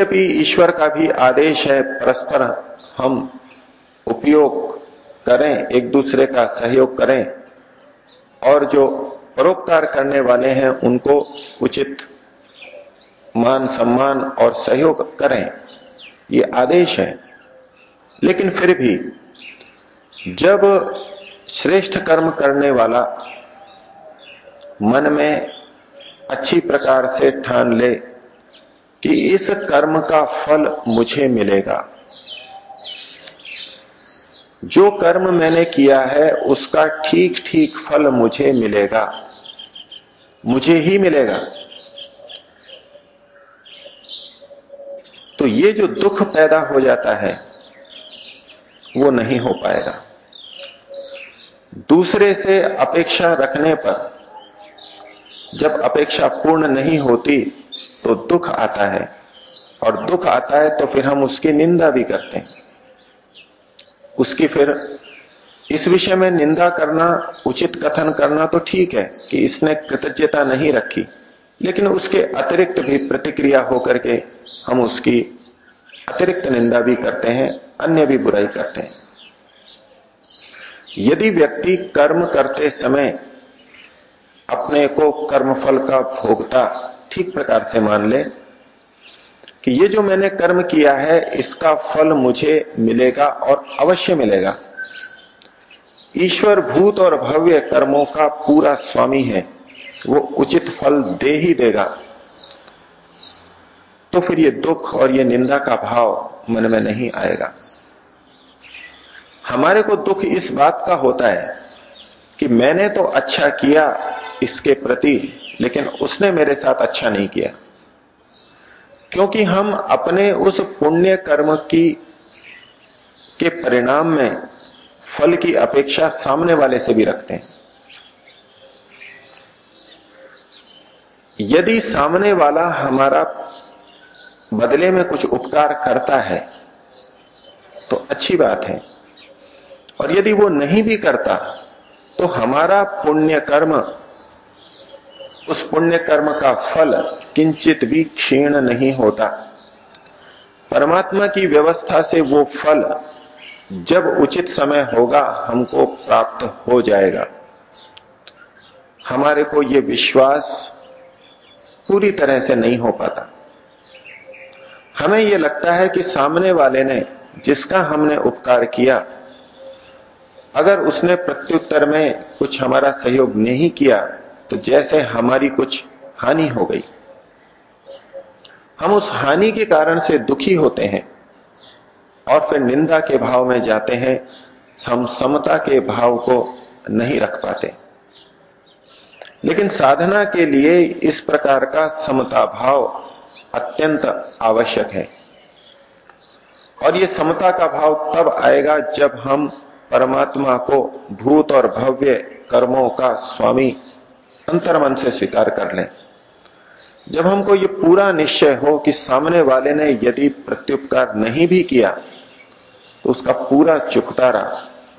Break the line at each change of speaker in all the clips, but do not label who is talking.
यद्यपि ईश्वर का भी आदेश है, परस्पर हम उपयोग करें, एक दूसरे का सहयोग करें, और जो परोपकार करने वाले हैं, उनको उचित मान, सम्मान और सहयोग करें, ये आदेश है। लेकिन फिर भी, जब श्रेष्ठ कर्म करने वाला मन में अच्छी प्रकार से ठान ले कि इस कर्म का फल मुझे मिलेगा। जो कर्म मैंने किया है, उसका ठीक ठीक फल मुझे मिलेगा। मुझे ही मिलेगा। तो ये जो दुख पैदा हो जाता है, वो नहीं हो पाएगा। दूसरे से अपेक्षा रखने पर, जब अपेक्षा पूर्ण नहीं होती तो दुख आता है। और दुख आता है तो फिर हम उसकी निंदा भी करते हैं। उसकी फिर इस विषय में निंदा करना, उचित कथन करना तो ठीक है कि इसने कृतज्ञता नहीं रखी, लेकिन उसके अतिरिक्त भी प्रतिक्रिया होकर के हम उसकी अतिरिक्त निंदा भी करते हैं, अन्य भी बुराई करते हैं। यदि व्यक्ति कर्म करते समय अपने को कर्मफल का भोगता ठीक प्रकार से मान ले कि ये जो मैंने कर्म किया है, इसका फल मुझे मिलेगा और अवश्य मिलेगा। ईश्वर भूत और भव्य कर्मों का पूरा स्वामी है। वो उचित फल दे ही देगा। तो फिर ये दुख और ये निंदा का भाव मन में नहीं आएगा। हमारे को दुख इस बात का होता है कि मैंने तो अच्छा किया इसके प्रति लेकिन उसने मेरे साथ अच्छा नहीं किया। क्योंकि हम अपने उस पुण्य कर्म की, के परिणाम में फल की अपेक्षा सामने वाले से भी रखते हैं। यदि सामने वाला हमारा बदले में कुछ उपकार करता है तो अच्छी बात है। और यदि वो नहीं भी करता तो हमारा पुण्य कर्म उस पुण्य कर्म का फल किंचित भी क्षीण नहीं होता। परमात्मा की व्यवस्था से वो फल जब उचित समय होगा, हमको प्राप्त हो जाएगा। हमारे को ये विश्वास पूरी तरह से नहीं हो पाता। हमें यह लगता है कि सामने वाले ने जिसका हमने उपकार किया, अगर उसने प्रत्युत्तर में कुछ हमारा सहयोग नहीं किया तो जैसे हमारी कुछ हानि हो गई। हम उस हानि के कारण से दुखी होते हैं और फिर निंदा के भाव में जाते हैं, हम समता के भाव को नहीं रख पाते। लेकिन साधना के लिए इस प्रकार का समता भाव अत्यंत आवश्यक है। और ये समता का भाव तब आएगा जब हम परमात्मा को भूत और भव्य कर्मों का स्वामी अंतर्मन से स्वीकार कर लें। जब हमको ये पूरा निश्चय हो कि सामने वाले ने यदि प्रत्युपकार नहीं भी किया तो उसका पूरा चुकतारा,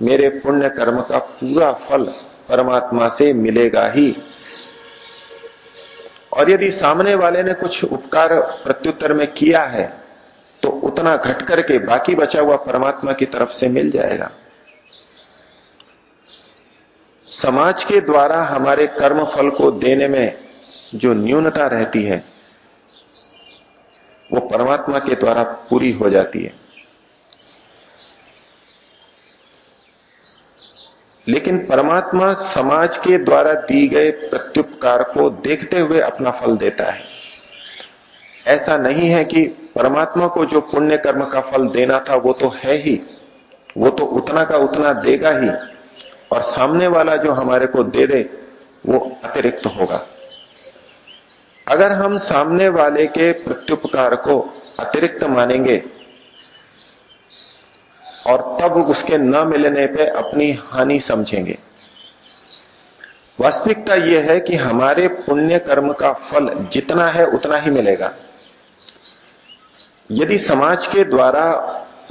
मेरे पुण्य कर्म का पूरा फल परमात्मा से मिलेगा ही। और यदि सामने वाले ने कुछ उपकार प्रत्युत्तर में किया है तो उतना घट करके बाकी बचा हुआ परमात्मा की तरफ़ से मिल जाएगा। समाज के द्वारा हमारे कर्म फल को देने में जो न्यूनता रहती है, वो परमात्मा के द्वारा पूरी हो जाती है। लेकिन परमात्मा समाज के द्वारा दी गए प्रत्युपकार को देखते हुए अपना फल देता है। ऐसा नहीं है कि परमात्मा को जो पुण्य कर्म का फल देना था वो तो है ही, वो तो उतना का उतना देगा ही। और सामने वाला जो हमारे को दे दे, वो अतिरिक्त होगा। अगर हम सामने वाले के प्रत्युपकार को अतिरिक्त मानेंगे और तब उसके न मिलने पे अपनी हानि समझेंगे। वास्तविकता यह है कि हमारे पुण्य कर्म का फल जितना है, उतना ही मिलेगा। यदि समाज के द्वारा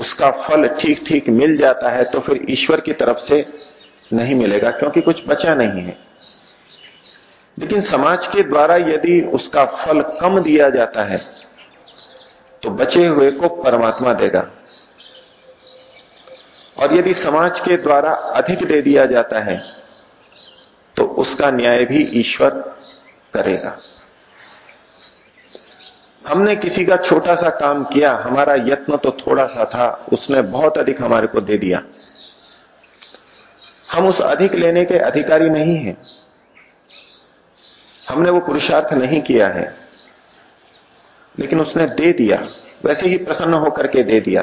उसका फल ठीक ठीक मिल जाता है तो फिर ईश्वर की तरफ़ से नहीं मिलेगा क्योंकि कुछ बचा नहीं है। लेकिन समाज के द्वारा यदि उसका फल कम दिया जाता है तो बचे हुए को परमात्मा देगा। और यदि समाज के द्वारा अधिक दे दिया जाता है तो उसका न्याय भी ईश्वर करेगा। हमने किसी का छोटा सा काम किया, हमारा यत्न तो थोड़ा सा था, उसने बहुत अधिक हमारे को दे दिया। हम उस अधिक लेने के अधिकारी नहीं हैं। हमने वो पुरुषार्थ नहीं किया है। लेकिन उसने दे दिया। वैसे ही प्रसन्न होकर के दे दिया।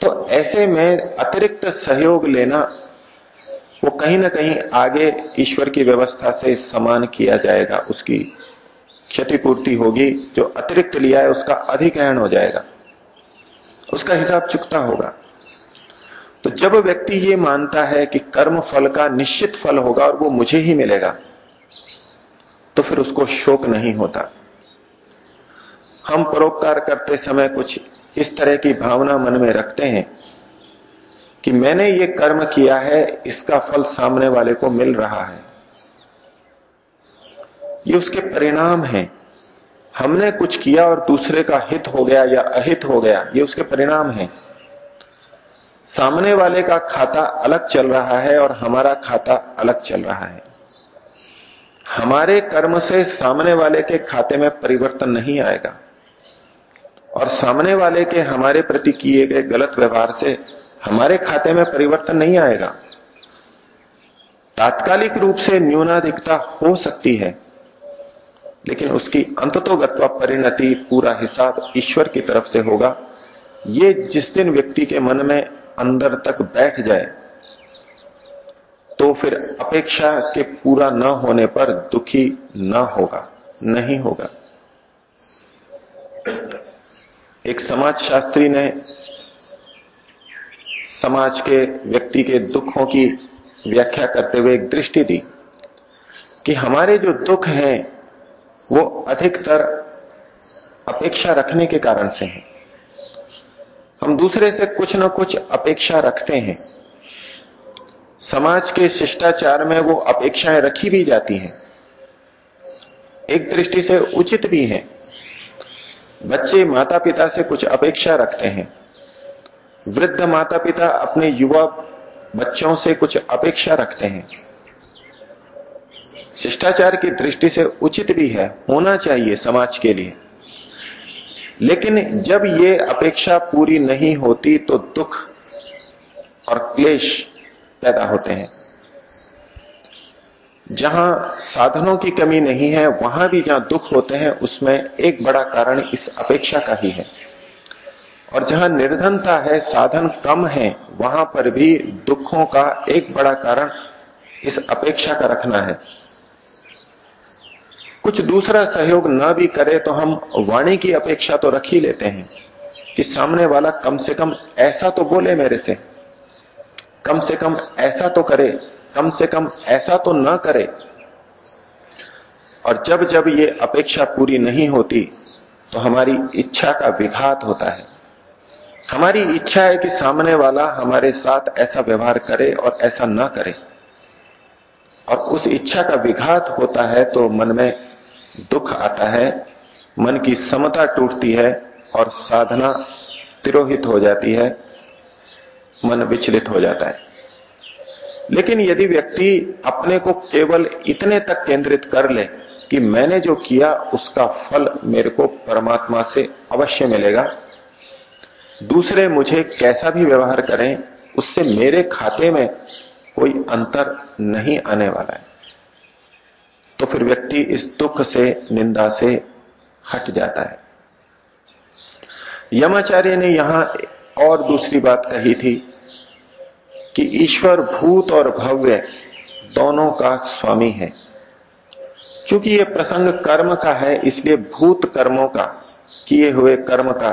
तो ऐसे में अतिरिक्त सहयोग लेना, वो कहीं ना कहीं आगे ईश्वर की व्यवस्था से समान किया जाएगा। उसकी क्षतिपूर्ति होगी। जो अतिरिक्त लिया है, उसका अधिग्रहण हो जाएगा। उसका हिसाब चुकता होगा। तो जब व्यक्ति ये मानता है कि कर्म फल का निश्चित फल होगा और वो मुझे ही मिलेगा तो फिर उसको शोक नहीं होता। हम परोपकार करते समय कुछ इस तरह की भावना मन में रखते हैं कि मैंने ये कर्म किया है, इसका फल सामने वाले को मिल रहा है। ये उसके परिणाम हैं। हमने कुछ किया और दूसरे का हित हो गया या अहित हो गया, ये उसके परिणाम हैं। सामने वाले का खाता अलग चल रहा है और हमारा खाता अलग चल रहा है। हमारे कर्म से सामने वाले के खाते में परिवर्तन नहीं आएगा। और सामने वाले के हमारे प्रति किए गए गलत व्यवहार से हमारे खाते में परिवर्तन नहीं आएगा। तात्कालिक रूप से न्यूनाधिकता हो सकती है, लेकिन उसकी अंततोगत्वा परिणति पूरा हिसाब ईश्वर की तरफ़ से होगा। ये जिस दिन व्यक्ति के मन में अंदर तक बैठ जाए तो फिर अपेक्षा के पूरा न होने पर दुखी न होगा, नहीं होगा। एक समाज शास्त्री ने समाज के व्यक्ति के दुखों की व्याख्या करते हुए एक दृष्टि दी कि हमारे जो दुख हैं, वो अधिकतर अपेक्षा रखने के कारण से हैं। हम दूसरे से कुछ ना कुछ अपेक्षा रखते हैं। समाज के शिष्टाचार में वो अपेक्षाएँ रखी भी जाती हैं। एक दृष्टि से उचित भी है। बच्चे माता पिता से कुछ अपेक्षा रखते हैं। वृद्ध माता पिता अपने युवा बच्चों से कुछ अपेक्षा रखते हैं। शिष्टाचार की दृष्टि से उचित भी है, होना चाहिए समाज के लिए। लेकिन जब ये अपेक्षा पूरी नहीं होती तो दुख और क्लेश पैदा होते हैं। जहाँ साधनों की कमी नहीं है, वहाँ भी जहाँ दुख होते हैं, उसमें एक बड़ा कारण इस अपेक्षा का ही है। और जहाँ निर्धनता है, साधन कम है, वहाँ पर भी दुखों का एक बड़ा कारण इस अपेक्षा का रखना है। कुछ दूसरा सहयोग ना भी करे तो हम वाणी की अपेक्षा तो रख ही लेते हैं कि सामने वाला कम से कम ऐसा तो बोले मेरे से। कम से कम ऐसा तो करे, कम से कम ऐसा तो ना करे। और जब जब ये अपेक्षा पूरी नहीं होती तो हमारी इच्छा का विघात होता है। हमारी इच्छा है कि सामने वाला हमारे साथ ऐसा व्यवहार करे और ऐसा ना करे। और उस इच्छा का विघात होता है तो मन में दुख आता है, मन की समता टूटती है और साधना तिरोहित हो जाती है, मन विचलित हो जाता है। लेकिन यदि व्यक्ति अपने को केवल इतने तक केंद्रित कर ले कि मैंने जो किया, उसका फल मेरे को परमात्मा से अवश्य मिलेगा, दूसरे मुझे कैसा भी व्यवहार करें, उससे मेरे खाते में कोई अंतर नहीं आने वाला है। तो फिर व्यक्ति इस दुख से, निंदा से हट जाता है। यमाचार्य ने यहाँ और दूसरी बात कही थी कि ईश्वर भूत और भव्य दोनों का स्वामी है। क्योंकि यह प्रसंग कर्म का है, इसलिए भूत कर्मों का, किए हुए कर्म का,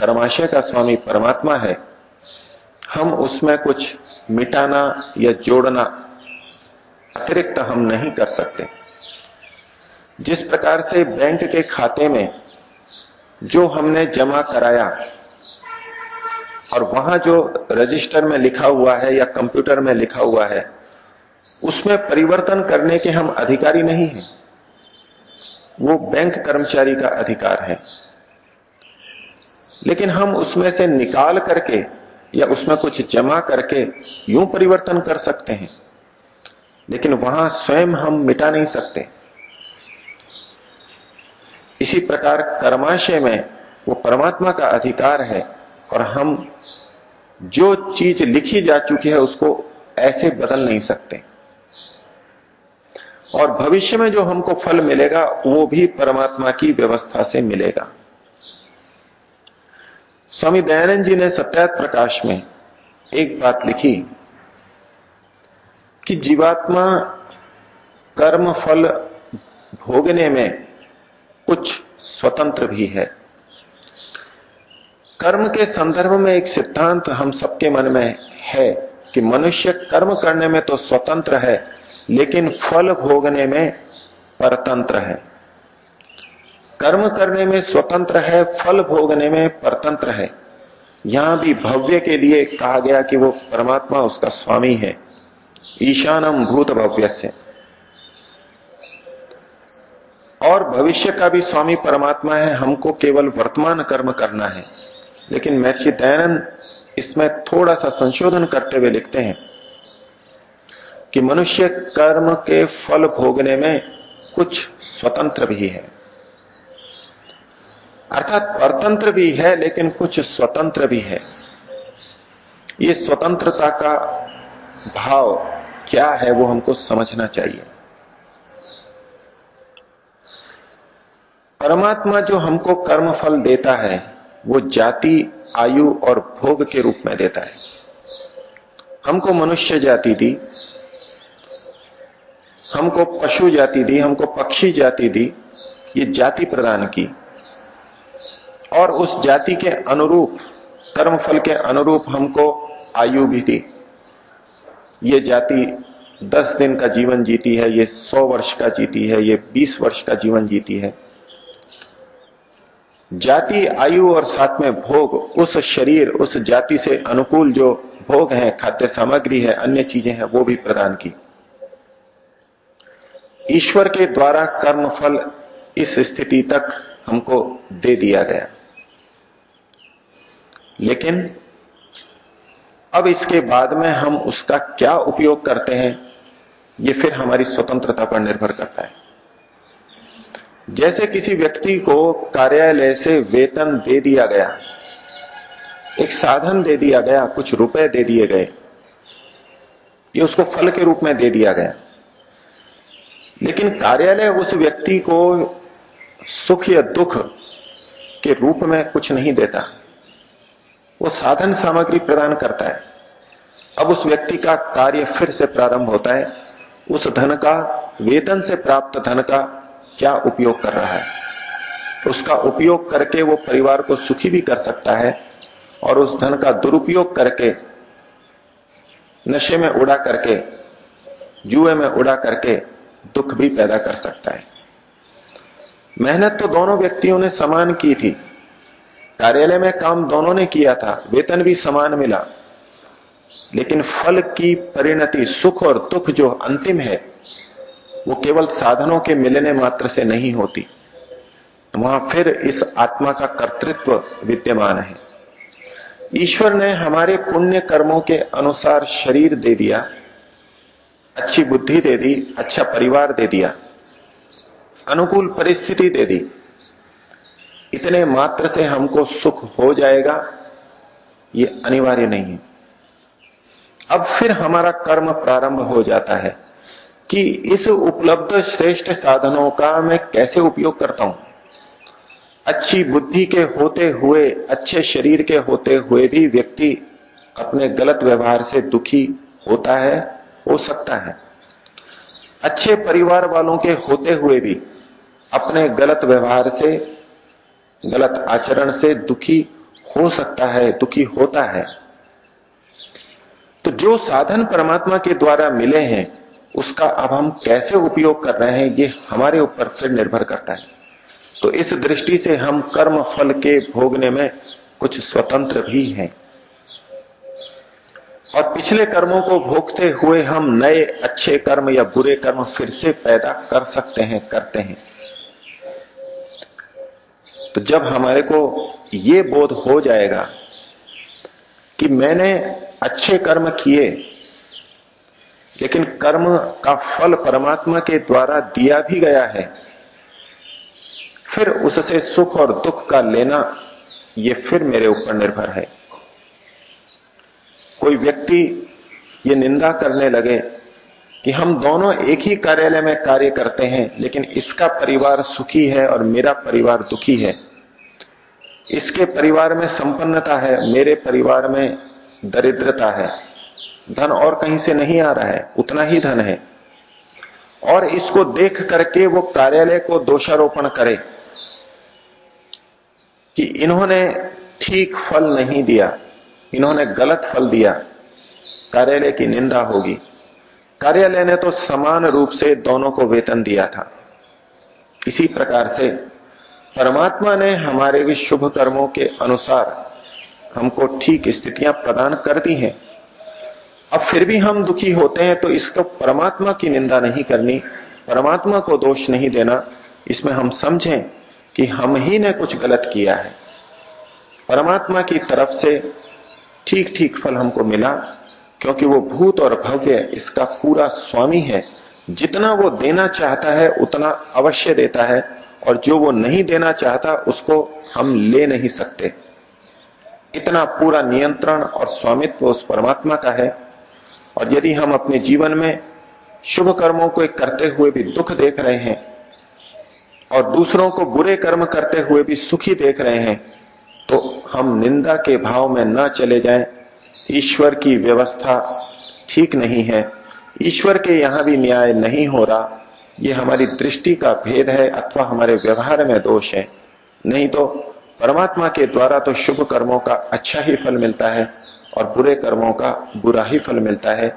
कर्माशय का स्वामी परमात्मा है। हम उसमें कुछ मिटाना या जोड़ना अतिरिक्त हम नहीं कर सकते। जिस प्रकार से बैंक के खाते में जो हमने जमा कराया और वहाँ जो रजिस्टर में लिखा हुआ है या कंप्यूटर में लिखा हुआ है, उसमें परिवर्तन करने के हम अधिकारी नहीं हैं। वो बैंक कर्मचारी का अधिकार है। लेकिन हम उसमें से निकाल करके या उसमें कुछ जमा करके यूँ परिवर्तन कर सकते हैं। लेकिन वहाँ स्वयं हम मिटा नहीं सकते। इसी प्रकार कर्माशय में वो परमात्मा का अधिकार है और हम जो चीज़ लिखी जा चुकी है उसको ऐसे बदल नहीं सकते। और भविष्य में जो हमको फल मिलेगा, वो भी परमात्मा की व्यवस्था से मिलेगा। स्वामी दयानंद जी ने सत्यात प्रकाश में एक बात लिखी कि जीवात्मा कर्म फल भोगने में कुछ स्वतंत्र भी है। कर्म के संदर्भ में एक सिद्धांत हम सबके मन में है कि मनुष्य कर्म करने में तो स्वतंत्र है, लेकिन फल भोगने में परतंत्र है। कर्म करने में स्वतंत्र है, फल भोगने में परतंत्र है। यहाँ भी भव्य के लिए कहा गया कि वो परमात्मा उसका स्वामी है। ईशानम भूत भव्य से और भविष्य का भी स्वामी परमात्मा है, हमको केवल वर्तमान कर्म करना है। लेकिन महर्षि दयानंद इसमें थोड़ा सा संशोधन करते हुए लिखते हैं कि मनुष्य कर्म के फल भोगने में कुछ स्वतंत्र भी है। अर्थात परतंत्र भी है, लेकिन कुछ स्वतंत्र भी है। ये स्वतंत्रता का भाव क्या है, वो हमको समझना चाहिए। परमात्मा जो हमको कर्म फल देता है, वो जाति, आयु और भोग के रूप में देता है। हमको मनुष्य जाति दी, हमको पशु जाति दी, हमको पक्षी जाति दी, ये जाति प्रदान की। और उस जाति के अनुरूप, कर्मफल के अनुरूप हमको आयु भी दी। ये जाति दस दिन का जीवन जीती है, ये सौ वर्ष का जीती है, ये बीस वर्ष का जीवन जीती है। जाति, आयु और साथ में भोग, उस शरीर, उस जाति से अनुकूल जो भोग है, खाद्य सामग्री है, अन्य चीज़ें हैं, वो भी प्रदान की। ईश्वर के द्वारा कर्म फल इस स्थिति तक हमको दे दिया गया। लेकिन अब इसके बाद में हम उसका क्या उपयोग करते हैं, ये फिर हमारी स्वतंत्रता पर निर्भर करता है। जैसे किसी व्यक्ति को कार्यालय से वेतन दे दिया गया, एक साधन दे दिया गया, कुछ रुपए दे दिए गए, ये उसको फल के रूप में दे दिया गया। लेकिन कार्यालय उस व्यक्ति को सुख या दुख के रूप में कुछ नहीं देता। वो साधन सामग्री प्रदान करता है। अब उस व्यक्ति का कार्य फिर से प्रारंभ होता है। उस धन का, वेतन से प्राप्त धन का क्या उपयोग कर रहा है? उसका उपयोग करके वो परिवार को सुखी भी कर सकता है और उस धन का दुरुपयोग करके, नशे में उड़ा करके, जुए में उड़ा करके दुख भी पैदा कर सकता है। मेहनत तो दोनों व्यक्तियों ने समान की थी। कार्यालय में काम दोनों ने किया था, वेतन भी समान मिला। लेकिन फल की परिणति, सुख और दुख जो अंतिम है वो केवल साधनों के मिलने मात्र से नहीं होती। वहाँ फिर इस आत्मा का कर्तृत्व विद्यमान है। ईश्वर ने हमारे पुण्य कर्मों के अनुसार शरीर दे दिया, अच्छी बुद्धि दे दी अच्छा परिवार दे दिया, अनुकूल परिस्थिति दे दी। इतने मात्र से हमको सुख हो जाएगा, ये अनिवार्य नहीं है। अब फिर हमारा कर्म प्रारंभ हो जाता है। कि इस उपलब्ध श्रेष्ठ साधनों का मैं कैसे उपयोग करता हूँ? अच्छी बुद्धि के होते हुए, अच्छे शरीर के होते हुए भी व्यक्ति अपने गलत व्यवहार से दुखी होता है, हो सकता है। अच्छे परिवार वालों के होते हुए भी अपने गलत व्यवहार से, गलत आचरण से दुखी हो सकता है, दुखी होता है। तो जो साधन परमात्मा के द्वारा मिले हैं उसका अब हम कैसे उपयोग कर रहे हैं, ये हमारे ऊपर फिर निर्भर करता है। तो इस दृष्टि से हम कर्म फल के भोगने में कुछ स्वतंत्र भी हैं। और पिछले कर्मों को भोगते हुए हम नए अच्छे कर्म या बुरे कर्म फिर से पैदा कर सकते हैं, करते हैं। तो जब हमारे को ये बोध हो जाएगा कि मैंने अच्छे कर्म किए लेकिन कर्म का फल परमात्मा के द्वारा दिया भी गया है। फिर उससे सुख और दुख का लेना, ये फिर मेरे ऊपर निर्भर है। कोई व्यक्ति ये निंदा करने लगे कि हम दोनों एक ही कार्यालय में कार्य करते हैं, लेकिन इसका परिवार सुखी है और मेरा परिवार दुखी है। इसके परिवार में संपन्नता है, मेरे परिवार में दरिद्रता है। धन और कहीं से नहीं आ रहा है, उतना ही धन है। और इसको देख करके वो कार्यालय को दोषारोपण करे कि इन्होंने ठीक फल नहीं दिया, इन्होंने गलत फल दिया, कार्यालय की निंदा होगी। कार्यालय ने तो समान रूप से दोनों को वेतन दिया था। इसी प्रकार से परमात्मा ने हमारे भी शुभ कर्मों के अनुसार हमको ठीक स्थितियाँ प्रदान कर दी हैं। अब फिर भी हम दुखी होते हैं तो इसको परमात्मा की निंदा नहीं करनी, परमात्मा को दोष नहीं देना। इसमें हम समझें कि हम ही ने कुछ गलत किया है। परमात्मा की तरफ़ से ठीक ठीक फल हमको मिला, क्योंकि वो भूत और भव्य इसका पूरा स्वामी है। जितना वो देना चाहता है, उतना अवश्य देता है, और जो वो नहीं देना चाहता, उसको हम ले नहीं सकते। इतना पूरा नियंत्रण और स्वामित्व उस परमात्मा का है और यदि हम अपने जीवन में शुभ कर्मों को करते हुए भी दुख देख रहे हैं और दूसरों को बुरे कर्म करते हुए भी सुखी देख रहे हैं तो हम निंदा के भाव में न चले जाएँ। ईश्वर की व्यवस्था ठीक नहीं है। ईश्वर के यहाँ भी न्याय नहीं हो रहा। ये हमारी दृष्टि का भेद है अथवा हमारे व्यवहार में दोष है। नहीं तो परमात्मा के द्वारा तो शुभ कर्मों का अच्छा ही फल मिलता है। और बुरे कर्मों का बुरा ही फल मिलता है।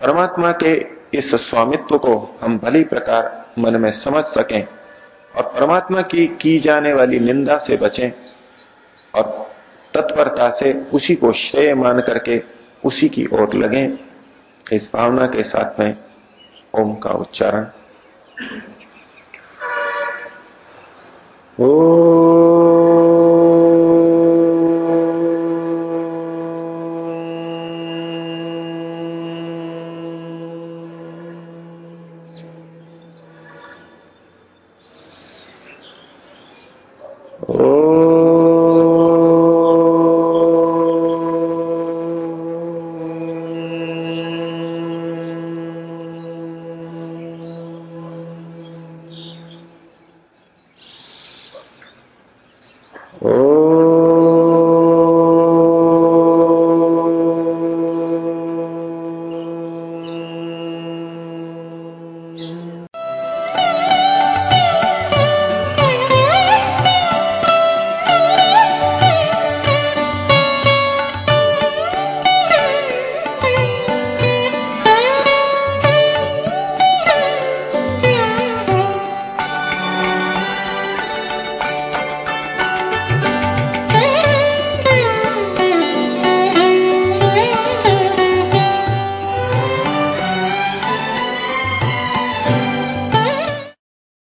परमात्मा के इस स्वामित्व को हम भली प्रकार मन में समझ सकें और परमात्मा की की जाने वाली निंदा से बचें और तत्परता से उसी को श्रेय मान करके उसी की ओर लगें। इस भावना के साथ में ओम का उच्चारण। ओ